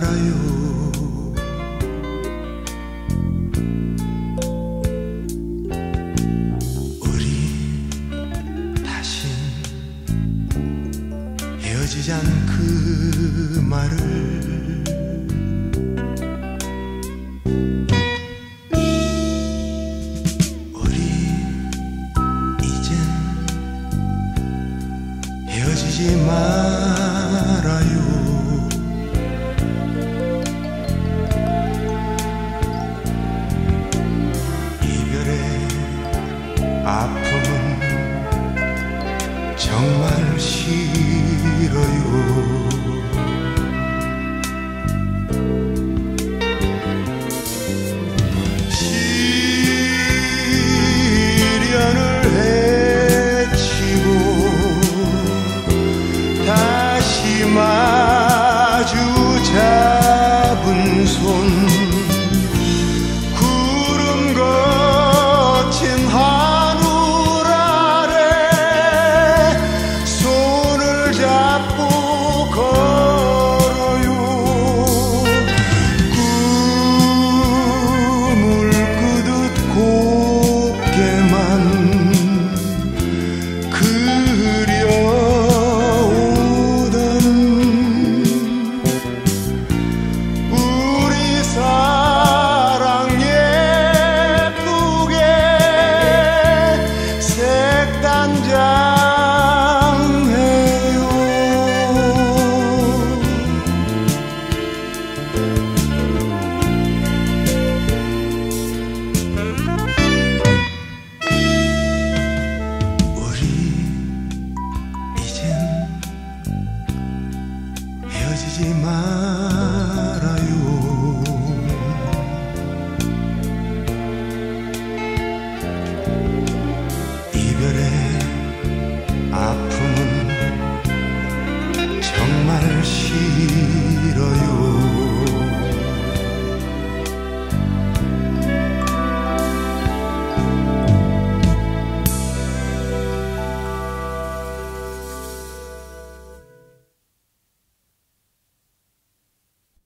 알아요. 우리 다신 헤어지자는 그 말을 우리 이젠 헤어지지 말아요. 아픔은 정말 싫어. 己慢。